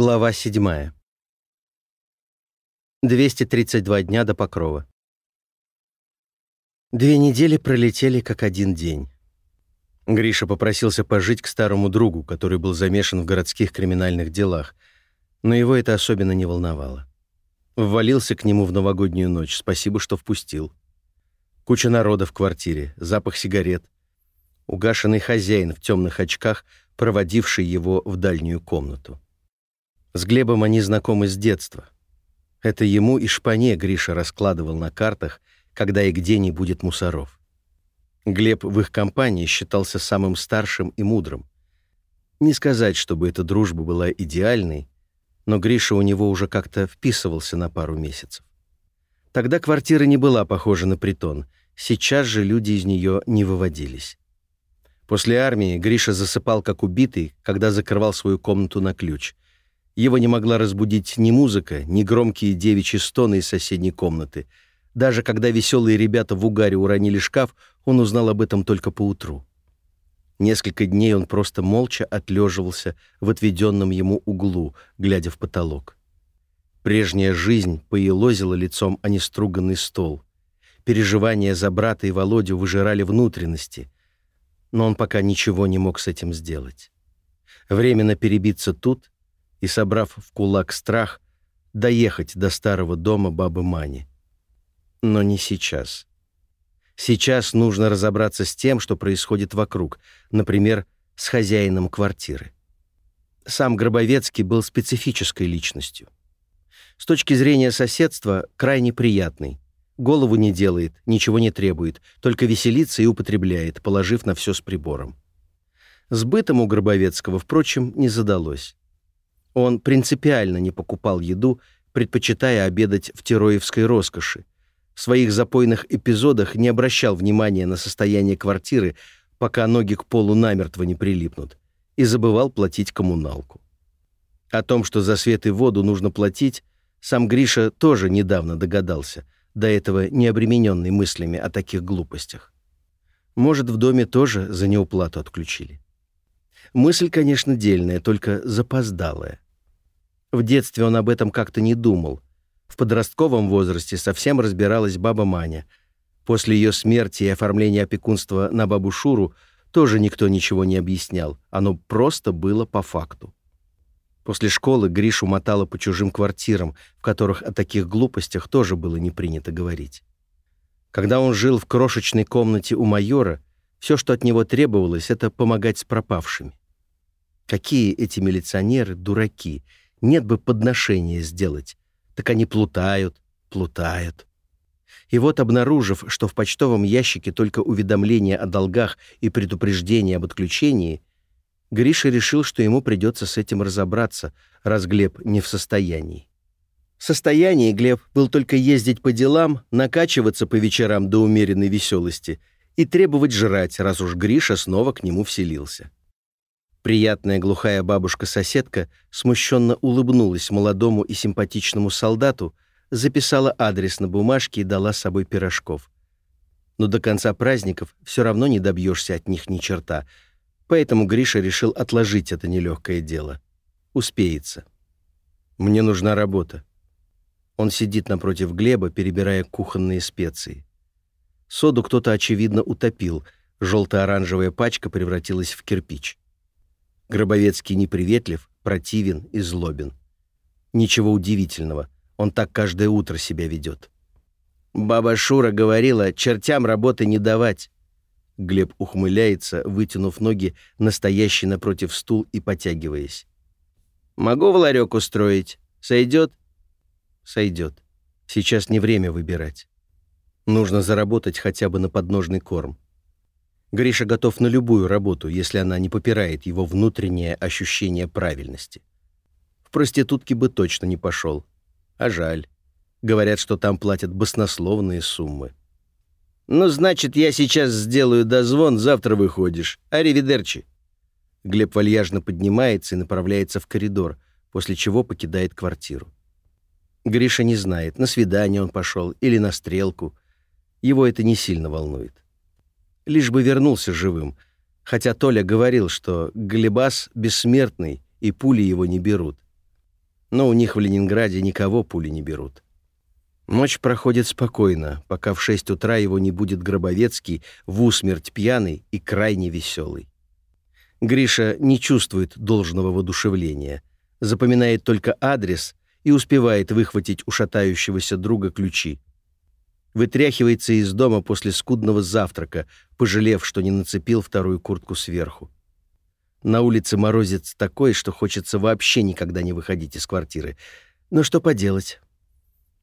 Глава 7. 232 дня до Покрова. Две недели пролетели как один день. Гриша попросился пожить к старому другу, который был замешан в городских криминальных делах, но его это особенно не волновало. Ввалился к нему в новогоднюю ночь, спасибо, что впустил. Куча народа в квартире, запах сигарет. Угашенный хозяин в темных очках, проводивший его в дальнюю комнату. С Глебом они знакомы с детства. Это ему и шпане Гриша раскладывал на картах, когда и где не будет мусоров. Глеб в их компании считался самым старшим и мудрым. Не сказать, чтобы эта дружба была идеальной, но Гриша у него уже как-то вписывался на пару месяцев. Тогда квартира не была похожа на притон, сейчас же люди из нее не выводились. После армии Гриша засыпал как убитый, когда закрывал свою комнату на ключ — его не могла разбудить ни музыка, ни громкие девичьи стоны из соседней комнаты. Даже когда веселые ребята в угаре уронили шкаф, он узнал об этом только поутру. Несколько дней он просто молча отлеживался в отведенном ему углу, глядя в потолок. Прежняя жизнь поелозила лицом о неструганный стол. Переживания за брата и Володю выжирали внутренности, но он пока ничего не мог с этим сделать. Временно перебиться тут и, собрав в кулак страх, доехать до старого дома бабы Мани. Но не сейчас. Сейчас нужно разобраться с тем, что происходит вокруг, например, с хозяином квартиры. Сам Гробовецкий был специфической личностью. С точки зрения соседства, крайне приятный. Голову не делает, ничего не требует, только веселится и употребляет, положив на все с прибором. С бытом у Гробовецкого, впрочем, не задалось. Он принципиально не покупал еду, предпочитая обедать в тероевской роскоши. В своих запойных эпизодах не обращал внимания на состояние квартиры, пока ноги к полу намертво не прилипнут, и забывал платить коммуналку. О том, что за свет и воду нужно платить, сам Гриша тоже недавно догадался, до этого не обремененный мыслями о таких глупостях. Может, в доме тоже за неуплату отключили. Мысль, конечно, дельная, только запоздалая. В детстве он об этом как-то не думал. В подростковом возрасте совсем разбиралась баба Маня. После ее смерти и оформления опекунства на бабу Шуру тоже никто ничего не объяснял. Оно просто было по факту. После школы Гришу мотало по чужим квартирам, в которых о таких глупостях тоже было не принято говорить. Когда он жил в крошечной комнате у майора, все, что от него требовалось, это помогать с пропавшими. Какие эти милиционеры дураки — нет бы подношения сделать. Так они плутают, плутают. И вот, обнаружив, что в почтовом ящике только уведомления о долгах и предупреждение об отключении, Гриша решил, что ему придется с этим разобраться, раз Глеб не в состоянии. В состоянии Глеб был только ездить по делам, накачиваться по вечерам до умеренной веселости и требовать жрать, раз уж Гриша снова к нему вселился. Приятная глухая бабушка-соседка смущенно улыбнулась молодому и симпатичному солдату, записала адрес на бумажке и дала с собой пирожков. Но до конца праздников все равно не добьешься от них ни черта, поэтому Гриша решил отложить это нелегкое дело. Успеется. Мне нужна работа. Он сидит напротив Глеба, перебирая кухонные специи. Соду кто-то, очевидно, утопил, желто-оранжевая пачка превратилась в кирпич. Гробовецкий неприветлив, противен и злобен. Ничего удивительного, он так каждое утро себя ведет. Баба Шура говорила, чертям работы не давать. Глеб ухмыляется, вытянув ноги, настоящий напротив стул и потягиваясь. «Могу в ларек устроить? Сойдет?» «Сойдет. Сейчас не время выбирать. Нужно заработать хотя бы на подножный корм. Гриша готов на любую работу, если она не попирает его внутреннее ощущение правильности. В проститутки бы точно не пошел. А жаль. Говорят, что там платят баснословные суммы. «Ну, значит, я сейчас сделаю дозвон, завтра выходишь. Аривидерчи». Глеб вальяжно поднимается и направляется в коридор, после чего покидает квартиру. Гриша не знает, на свидание он пошел или на стрелку. Его это не сильно волнует лишь бы вернулся живым, хотя Толя говорил, что Глебас бессмертный, и пули его не берут. но у них в Ленинграде никого пули не берут. Ночь проходит спокойно, пока в шесть утра его не будет Гробовецкий, в усмерть пьяный и крайне веселый. Гриша не чувствует должного воодушевления, запоминает только адрес и успевает выхватить у шатающегося друга ключи. Вытряхивается из дома после скудного завтрака, пожалев, что не нацепил вторую куртку сверху. На улице морозец такой, что хочется вообще никогда не выходить из квартиры. Но что поделать?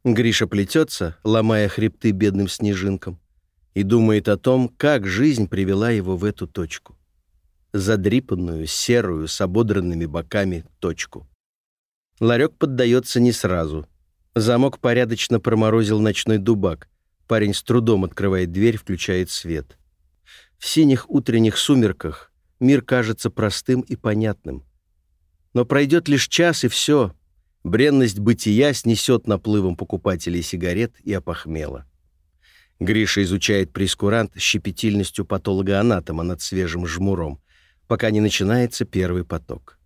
Гриша плетется, ломая хребты бедным снежинкам, и думает о том, как жизнь привела его в эту точку задрипанную, серую, с ободранными боками точку. Ларек поддается не сразу. Замок порядочно проморозил ночной дубак. Парень с трудом открывает дверь, включает свет. В синих утренних сумерках мир кажется простым и понятным. Но пройдет лишь час, и все. Бренность бытия снесет наплывом покупателей сигарет и опохмела. Гриша изучает прескурант с щепетильностью патолога-анатома над свежим жмуром пока не начинается первый поток.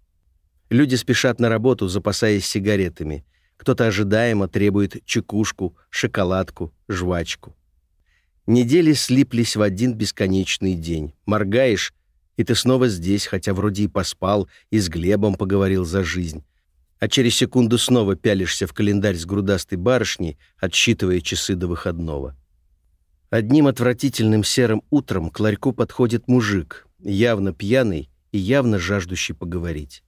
Люди спешат на работу, запасаясь сигаретами. Кто-то ожидаемо требует чекушку, шоколадку, жвачку. Недели слиплись в один бесконечный день. Моргаешь, и ты снова здесь, хотя вроде и поспал, и с Глебом поговорил за жизнь. А через секунду снова пялишься в календарь с грудастой барышней, отсчитывая часы до выходного. Одним отвратительным серым утром к ларьку подходит мужик, явно пьяный и явно жаждущий поговорить.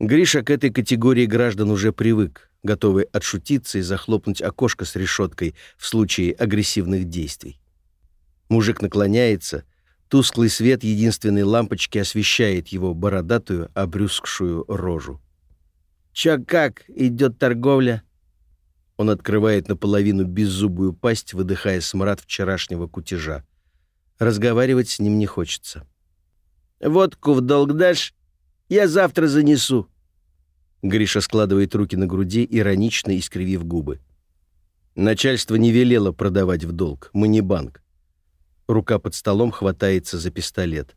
Гриша к этой категории граждан уже привык, готовый отшутиться и захлопнуть окошко с решеткой в случае агрессивных действий. Мужик наклоняется, тусклый свет единственной лампочки освещает его бородатую, обрюзгшую рожу. «Чё как, идет торговля?» Он открывает наполовину беззубую пасть, выдыхая смрад вчерашнего кутежа. Разговаривать с ним не хочется. Водку в долг дашь? Я завтра занесу». Гриша складывает руки на груди, иронично искривив губы. Начальство не велело продавать в долг. Мы не банк. Рука под столом хватается за пистолет.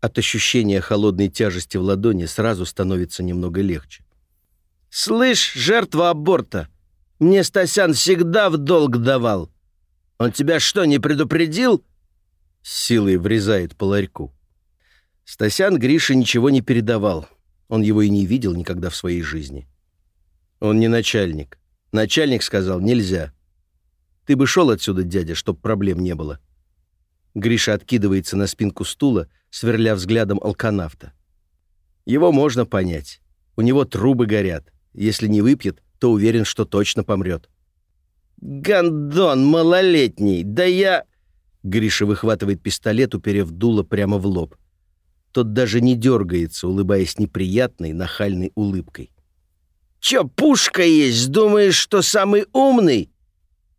От ощущения холодной тяжести в ладони сразу становится немного легче. «Слышь, жертва аборта, мне Стасян всегда в долг давал. Он тебя что, не предупредил?» С силой врезает по ларьку. Стасян Грише ничего не передавал. Он его и не видел никогда в своей жизни. Он не начальник. Начальник сказал, нельзя. Ты бы шел отсюда, дядя, чтоб проблем не было. Гриша откидывается на спинку стула, сверля взглядом алканавта. Его можно понять. У него трубы горят. Если не выпьет, то уверен, что точно помрет. «Гондон малолетний! Да я...» Гриша выхватывает пистолет, уперев дуло прямо в лоб. Тот даже не дергается, улыбаясь неприятной, нахальной улыбкой. «Чё, пушка есть? Думаешь, что самый умный?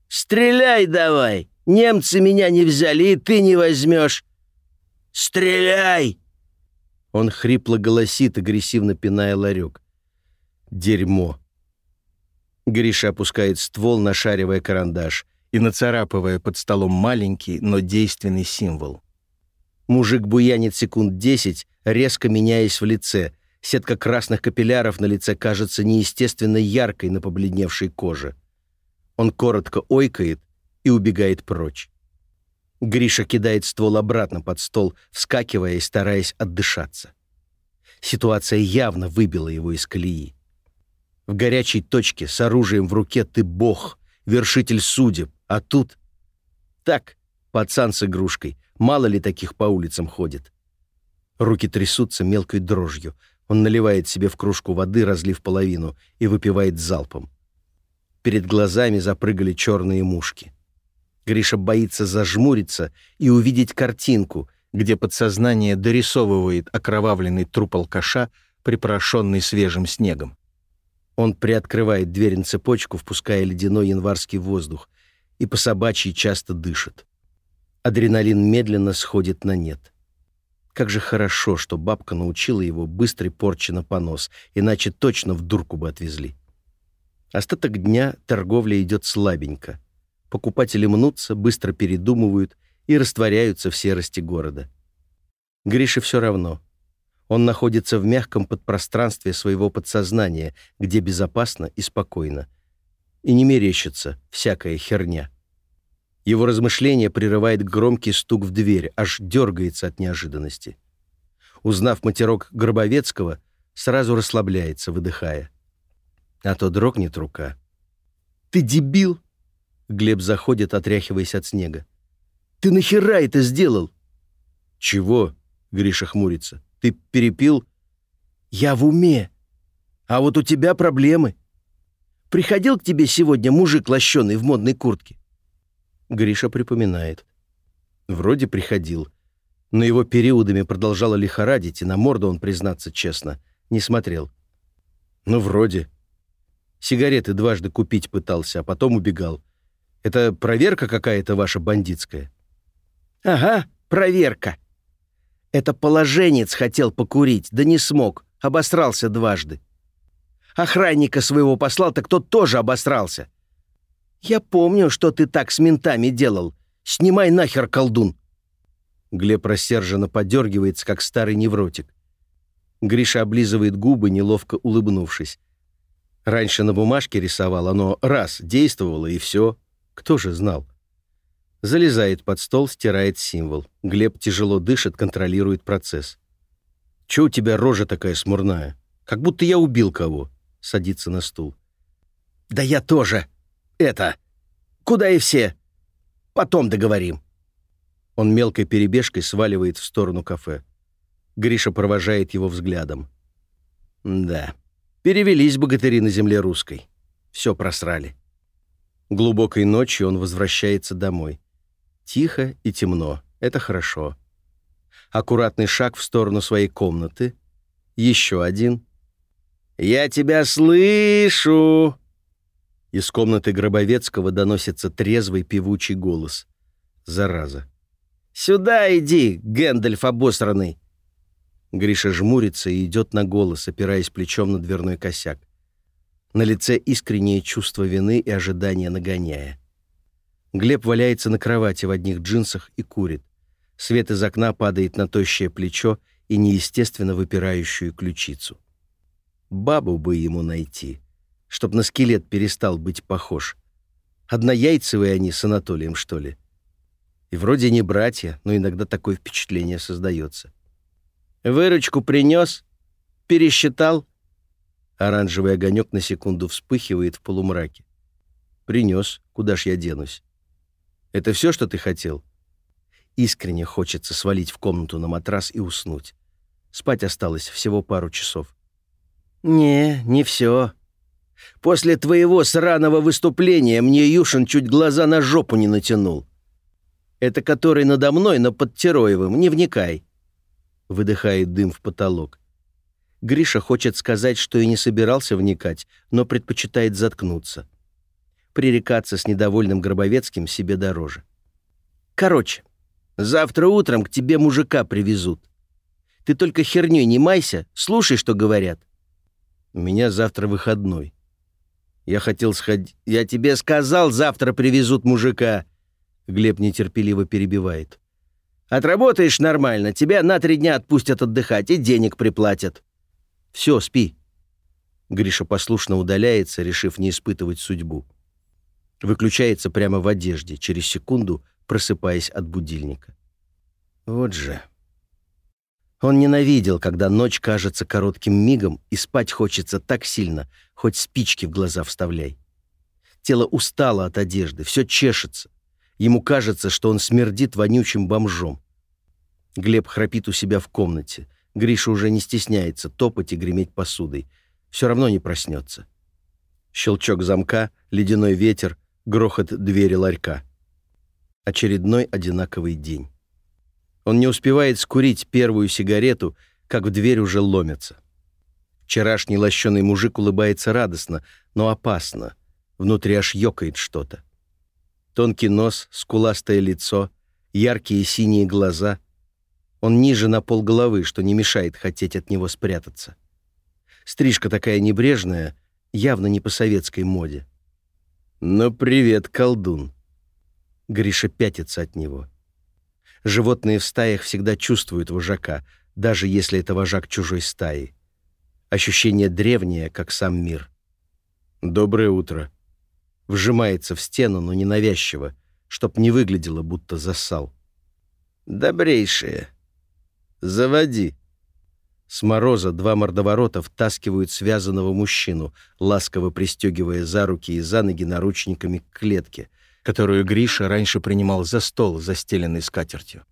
Стреляй давай! Немцы меня не взяли, и ты не возьмешь! Стреляй!» Он хрипло голосит, агрессивно пиная ларек. «Дерьмо!» Гриша опускает ствол, нашаривая карандаш и нацарапывая под столом маленький, но действенный символ — Мужик буянит секунд десять, резко меняясь в лице. Сетка красных капилляров на лице кажется неестественно яркой на побледневшей коже. Он коротко ойкает и убегает прочь. Гриша кидает ствол обратно под стол, вскакивая и стараясь отдышаться. Ситуация явно выбила его из колеи. В горячей точке с оружием в руке ты бог, вершитель судеб, а тут... Так, пацан с игрушкой — Мало ли таких по улицам ходит. Руки трясутся мелкой дрожью. Он наливает себе в кружку воды, разлив половину, и выпивает залпом. Перед глазами запрыгали черные мушки. Гриша боится зажмуриться и увидеть картинку, где подсознание дорисовывает окровавленный труп алкаша, припорошенный свежим снегом. Он приоткрывает дверь на цепочку, впуская ледяной январский воздух, и по собачьи часто дышит. Адреналин медленно сходит на нет. Как же хорошо, что бабка научила его быстрой порче на понос, иначе точно в дурку бы отвезли. Остаток дня торговля идет слабенько. Покупатели мнутся, быстро передумывают и растворяются в серости города. Грише все равно. Он находится в мягком подпространстве своего подсознания, где безопасно и спокойно. И не мерещится всякая херня. Его размышление прерывает громкий стук в дверь, аж дергается от неожиданности. Узнав матерок Гробовецкого, сразу расслабляется, выдыхая. А то дрогнет рука. «Ты дебил!» Глеб заходит, отряхиваясь от снега. «Ты нахера это сделал?» «Чего?» — Гриша хмурится. «Ты перепил?» «Я в уме. А вот у тебя проблемы. Приходил к тебе сегодня мужик лощеный в модной куртке?» Гриша припоминает. Вроде приходил, но его периодами продолжало лихорадить, и на морду он, признаться честно, не смотрел. «Ну, вроде», Сигареты дважды купить пытался, а потом убегал. Это проверка какая-то ваша бандитская?» «Ага, проверка. Это положенец хотел покурить, да не смог, обосрался дважды. Охранника своего послал, так тот тоже обосрался. Я помню, что ты так с ментами делал. Снимай нахер, колдун!» Глеб рассерженно подергивается, как старый невротик. Гриша облизывает губы, неловко улыбнувшись. Раньше на бумажке рисовал, оно раз действовало, и все. Кто же знал? Залезает под стол, стирает символ. Глеб тяжело дышит, контролирует процесс. «Чё у тебя рожа такая смурная? Как будто я убил кого?» Садится на стул. «Да я тоже. Это. Куда и все. Потом договорим». Он мелкой перебежкой сваливает в сторону кафе. Гриша провожает его взглядом. «Да, Перевелись богатыри на земле русской. Все просрали. Глубокой ночью он возвращается домой. Тихо и темно. Это хорошо. Аккуратный шаг в сторону своей комнаты. Еще один. «Я тебя слышу!» Из комнаты Гробовецкого доносится трезвый певучий голос. Зараза. «Сюда иди, Гэндальф обосранный! Гриша жмурится и идет на голос, опираясь плечом на дверной косяк. На лице искреннее чувство вины и ожидания нагоняя. Глеб валяется на кровати в одних джинсах и курит. Свет из окна падает на тощее плечо и неестественно выпирающую ключицу. Бабу бы ему найти, чтоб на скелет перестал быть похож. Однояйцевые они с Анатолием, что ли? И вроде не братья, но иногда такое впечатление создается. Выручку принес? Пересчитал?» Оранжевый огонек на секунду вспыхивает в полумраке. «Принес. Куда ж я денусь?» «Это все, что ты хотел?» Искренне хочется свалить в комнату на матрас и уснуть. Спать осталось всего пару часов. «Не, не все. После твоего сраного выступления мне Юшин чуть глаза на жопу не натянул. Это который надо мной, но под Тероевым, не вникай выдыхает дым в потолок. Гриша хочет сказать, что и не собирался вникать, но предпочитает заткнуться. Пререкаться с недовольным Гробовецким себе дороже. «Короче, завтра утром к тебе мужика привезут. Ты только херней не майся, слушай, что говорят». «У меня завтра выходной. Я хотел сходить... Я тебе сказал, завтра привезут мужика!» Глеб нетерпеливо перебивает. Отработаешь нормально, тебя на три дня отпустят отдыхать и денег приплатят. Все, спи». Гриша послушно удаляется, решив не испытывать судьбу. Выключается прямо в одежде, через секунду просыпаясь от будильника. Вот же. Он ненавидел, когда ночь кажется коротким мигом, и спать хочется так сильно, хоть спички в глаза вставляй. Тело устало от одежды, все чешется. Ему кажется, что он смердит вонючим бомжом. Глеб храпит у себя в комнате. Гриша уже не стесняется топать и греметь посудой. Все равно не проснется. Щелчок замка, ледяной ветер, грохот двери ларька. Очередной одинаковый день. Он не успевает скурить первую сигарету, как в дверь уже ломятся. Вчерашний лощеный мужик улыбается радостно, но опасно. Внутри аж ёкает что-то. Тонкий нос, скуластое лицо, яркие синие глаза. Он ниже на пол головы, что не мешает хотеть от него спрятаться. Стрижка такая небрежная, явно не по советской моде. «Ну, привет, колдун!» Гриша пятится от него. Животные в стаях всегда чувствуют вожака, даже если это вожак чужой стаи. Ощущение древнее, как сам мир. «Доброе утро». Вжимается в стену, но ненавязчиво, чтоб не выглядело, будто засал. «Добрейшее. Заводи». С мороза два мордоворота втаскивают связанного мужчину, ласково пристегивая за руки и за ноги наручниками к клетке, которую Гриша раньше принимал за стол, застеленный скатертью.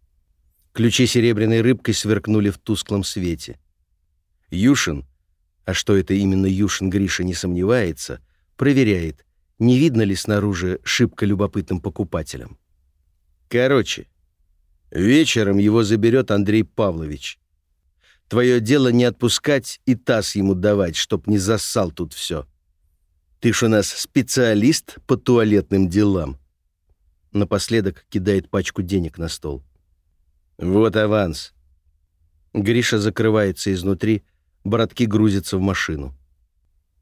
Ключи серебряной рыбкой сверкнули в тусклом свете. Юшин, а что это именно Юшин Гриша не сомневается, проверяет, не видно ли снаружи шибко любопытным покупателям. Короче, вечером его заберет Андрей Павлович. Твое дело не отпускать и таз ему давать, чтоб не зассал тут все. Ты ж у нас специалист по туалетным делам. Напоследок кидает пачку денег на стол. «Вот аванс». Гриша закрывается изнутри, братки грузятся в машину.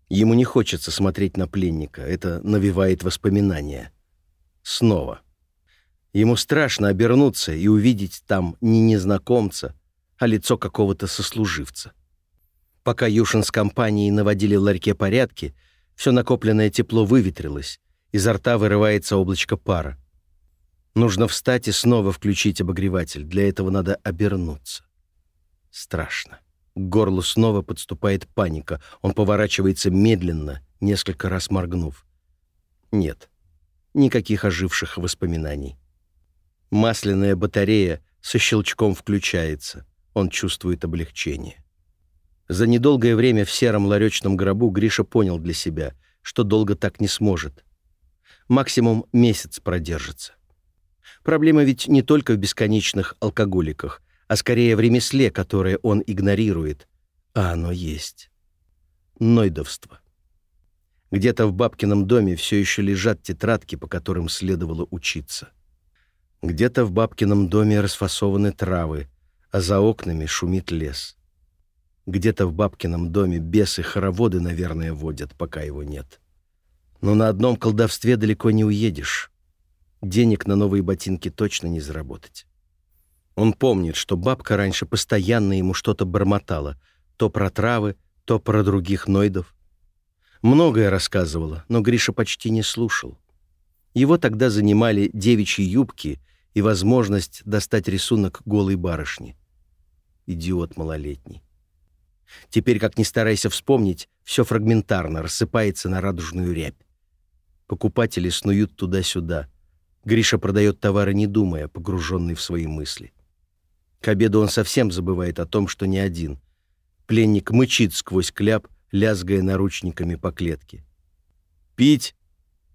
Ему не хочется смотреть на пленника, это навевает воспоминания. Снова. Ему страшно обернуться и увидеть там не незнакомца, а лицо какого-то сослуживца. Пока Юшин с компанией наводили ларьке порядки, все накопленное тепло выветрилось, изо рта вырывается облачко пара. Нужно встать и снова включить обогреватель. Для этого надо обернуться. Страшно. К горлу снова подступает паника. Он поворачивается медленно, несколько раз моргнув. Нет, никаких оживших воспоминаний. Масляная батарея со щелчком включается. Он чувствует облегчение. За недолгое время в сером ларечном гробу Гриша понял для себя, что долго так не сможет. Максимум месяц продержится. Проблема ведь не только в бесконечных алкоголиках, а скорее в ремесле, которое он игнорирует. А оно есть. Нойдовство. Где-то в бабкином доме все еще лежат тетрадки, по которым следовало учиться. Где-то в бабкином доме расфасованы травы, а за окнами шумит лес. Где-то в бабкином доме бесы хороводы, наверное, водят, пока его нет. Но на одном колдовстве далеко не уедешь. Денег на новые ботинки точно не заработать. Он помнит, что бабка раньше постоянно ему что-то бормотала, то про травы, то про других нойдов. Многое рассказывала, но Гриша почти не слушал. Его тогда занимали девичьи юбки и возможность достать рисунок голой барышни. Идиот малолетний. Теперь, как ни старайся вспомнить, все фрагментарно рассыпается на радужную рябь. Покупатели снуют туда-сюда — Гриша продает товары, не думая, погруженный в свои мысли. К обеду он совсем забывает о том, что не один. Пленник мычит сквозь кляп, лязгая наручниками по клетке. «Пить?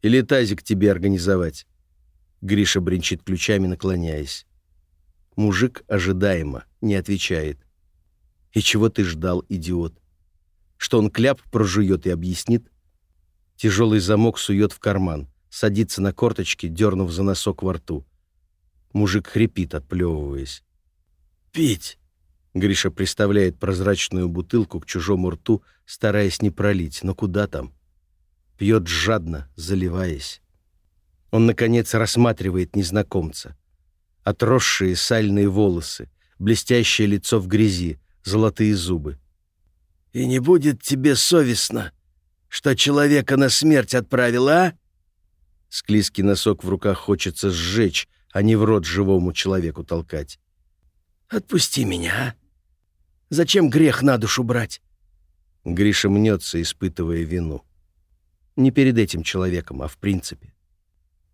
Или тазик тебе организовать?» Гриша бренчит ключами, наклоняясь. Мужик ожидаемо не отвечает. «И чего ты ждал, идиот? Что он кляп прожует и объяснит?» Тяжелый замок сует в карман садится на корточки, дернув за носок во рту. Мужик хрипит, отплевываясь. «Пить!» Гриша приставляет прозрачную бутылку к чужому рту, стараясь не пролить, но куда там? Пьет жадно, заливаясь. Он, наконец, рассматривает незнакомца. Отросшие сальные волосы, блестящее лицо в грязи, золотые зубы. «И не будет тебе совестно, что человека на смерть отправил, а?» Склизкий носок в руках хочется сжечь, а не в рот живому человеку толкать. «Отпусти меня, а? Зачем грех на душу брать?» Гриша мнется, испытывая вину. Не перед этим человеком, а в принципе.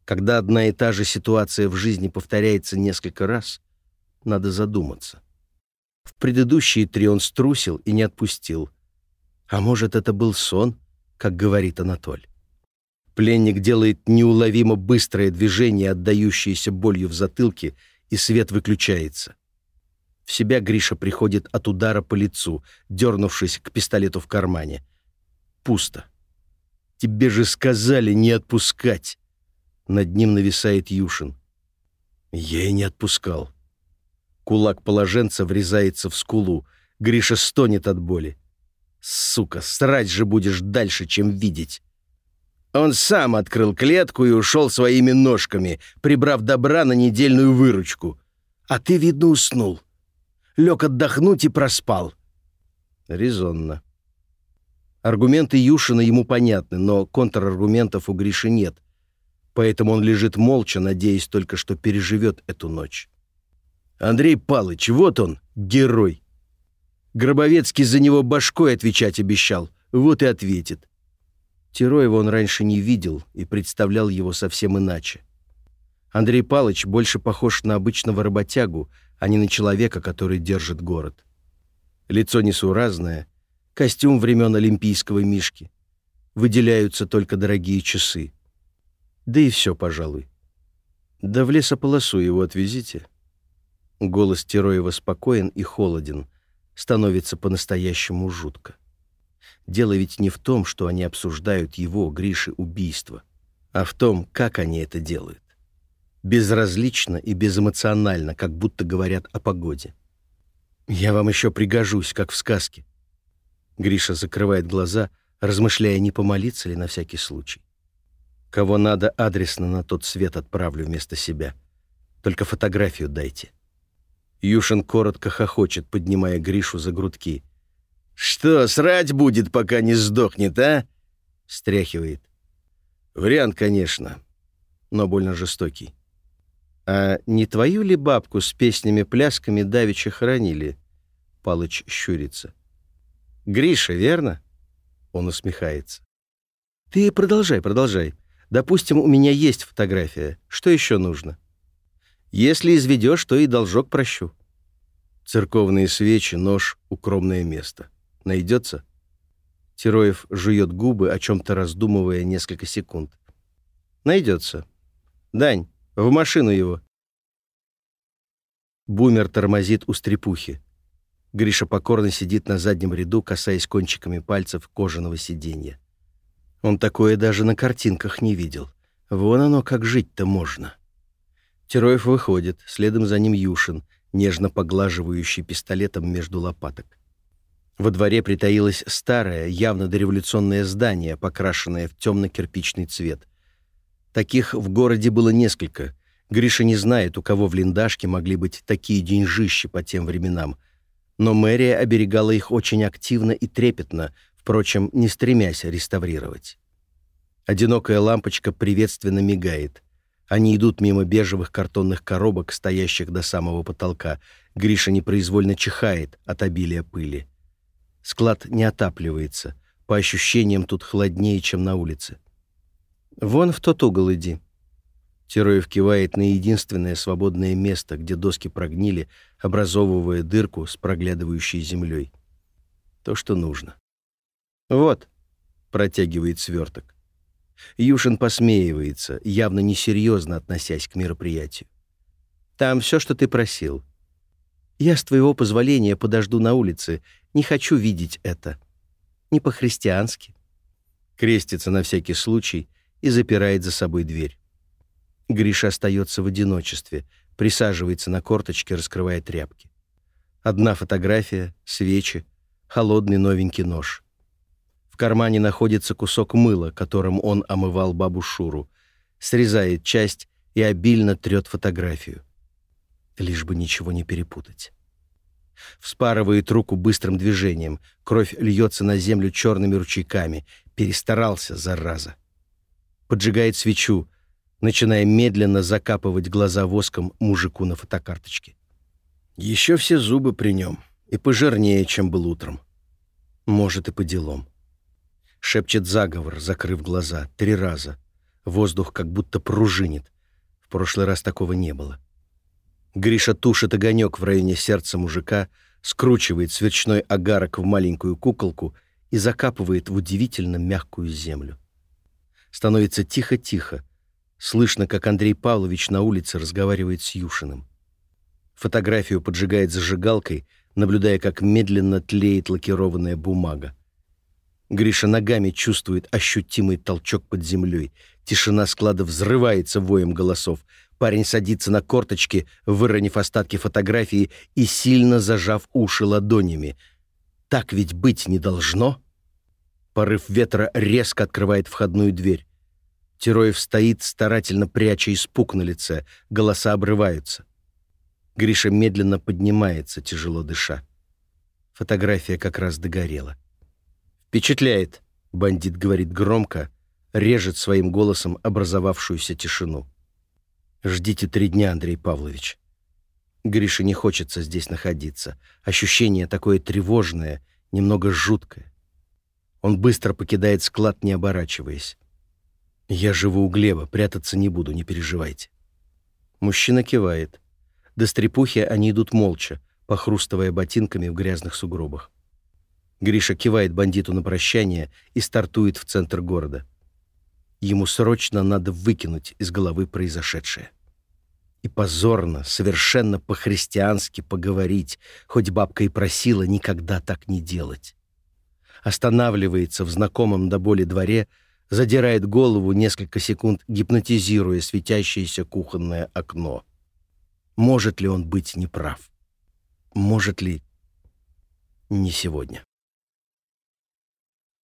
Когда одна и та же ситуация в жизни повторяется несколько раз, надо задуматься. В предыдущие три он струсил и не отпустил. А может, это был сон, как говорит Анатоль. Пленник делает неуловимо быстрое движение, отдающееся болью в затылке, и свет выключается. В себя Гриша приходит от удара по лицу, дернувшись к пистолету в кармане. Пусто. «Тебе же сказали не отпускать!» Над ним нависает Юшин. «Я и не отпускал». Кулак положенца врезается в скулу. Гриша стонет от боли. «Сука, срать же будешь дальше, чем видеть!» Он сам открыл клетку и ушел своими ножками, прибрав добра на недельную выручку. А ты, видно, уснул. Лег отдохнуть и проспал». Резонно. Аргументы Юшина ему понятны, но контраргументов у Гриши нет. Поэтому он лежит молча, надеясь только, что переживет эту ночь. Андрей Палыч, вот он, герой. Гробовецкий за него башкой отвечать обещал. Вот и ответит. Тероева он раньше не видел и представлял его совсем иначе. Андрей Палыч больше похож на обычного работягу, а не на человека, который держит город. Лицо несуразное, костюм времен Олимпийского Мишки. Выделяются только дорогие часы. Да и все, пожалуй. Да в лесополосу его отвезите. Голос Тероева спокоен и холоден, становится по-настоящему жутко. Дело ведь не в том, что они обсуждают его, Гриши, убийство, а в том, как они это делают. Безразлично и безэмоционально, как будто говорят о погоде. «Я вам еще пригожусь, как в сказке». Гриша закрывает глаза, размышляя, не помолиться ли на всякий случай. Кого надо, адресно на тот свет отправлю вместо себя. Только фотографию дайте. Юшин коротко хохочет, поднимая Гришу за грудки. «Что, срать будет, пока не сдохнет, а?» Стряхивает. Вариант, конечно, но больно жестокий. «А не твою ли бабку с песнями-плясками давеча хоронили?» Палыч щурится. «Гриша, верно?» Он усмехается. «Ты продолжай, продолжай. Допустим, у меня есть фотография. Что еще нужно?» «Если изведешь, то и должок прощу». Церковные свечи, нож, укромное место. Найдется? Тероев жует губы, о чем-то раздумывая несколько секунд. Найдется. Дань, в машину его. Бумер тормозит у стрепухи. Гриша покорно сидит на заднем ряду, касаясь кончиками пальцев кожаного сиденья. Он такое даже на картинках не видел. Вон оно, как жить-то можно. Тероев выходит, следом за ним Юшин, нежно поглаживающий пистолетом между лопаток. Во дворе притаилось старое, явно дореволюционное здание, покрашенное в темно-кирпичный цвет. Таких в городе было несколько. Гриша не знает, у кого в Линдашке могли быть такие деньжищи по тем временам. Но мэрия оберегала их очень активно и трепетно, впрочем, не стремясь реставрировать. Одинокая лампочка приветственно мигает. Они идут мимо бежевых картонных коробок, стоящих до самого потолка. Гриша непроизвольно чихает от обилия пыли. Склад не отапливается. По ощущениям, тут холоднее, чем на улице. «Вон в тот угол иди». Тероев кивает на единственное свободное место, где доски прогнили, образовывая дырку с проглядывающей землей. То, что нужно. «Вот», — протягивает сверток. Юшин посмеивается, явно несерьезно относясь к мероприятию. «Там все, что ты просил. Я, с твоего позволения, подожду на улице. Не хочу видеть это. Не по-христиански». Крестится на всякий случай и запирает за собой дверь. Гриша остается в одиночестве, присаживается на корточке, раскрывая тряпки. Одна фотография, свечи, холодный новенький нож. В кармане находится кусок мыла, которым он омывал бабу Шуру, срезает часть и обильно трет фотографию. Лишь бы ничего не перепутать. Вспарывает руку быстрым движением, кровь льется на землю черными ручейками. Перестарался, зараза. Поджигает свечу, начиная медленно закапывать глаза воском мужику на фотокарточке. Еще все зубы при нем, и пожирнее, чем был утром. Может, и по делам. Шепчет заговор, закрыв глаза, три раза. Воздух как будто пружинит. В прошлый раз такого не было. Гриша тушит огонек в районе сердца мужика, скручивает свечной агарок в маленькую куколку и закапывает в удивительно мягкую землю. Становится тихо-тихо. Слышно, как Андрей Павлович на улице разговаривает с Юшиным. Фотографию поджигает зажигалкой, наблюдая, как медленно тлеет лакированная бумага. Гриша ногами чувствует ощутимый толчок под землей. Тишина склада взрывается воем голосов. Парень садится на корточки, выронив остатки фотографии и сильно зажав уши ладонями. Так ведь быть не должно. Порыв ветра резко открывает входную дверь. Тероев стоит, старательно пряча испуг на лице. Голоса обрываются. Гриша медленно поднимается, тяжело дыша. Фотография как раз догорела. «Впечатляет», — бандит говорит громко, режет своим голосом образовавшуюся тишину. «Ждите три дня, Андрей Павлович». Грише не хочется здесь находиться. Ощущение такое тревожное, немного жуткое. Он быстро покидает склад, не оборачиваясь. «Я живу у Глеба, прятаться не буду, не переживайте». Мужчина кивает. До стрепухи они идут молча, похрустывая ботинками в грязных сугробах. Гриша кивает бандиту на прощание и стартует в центр города. Ему срочно надо выкинуть из головы произошедшее. И позорно, совершенно по-христиански поговорить, хоть бабка и просила никогда так не делать. Останавливается в знакомом до боли дворе, задирает голову несколько секунд, гипнотизируя светящееся кухонное окно. Может ли он быть неправ? Может ли не сегодня?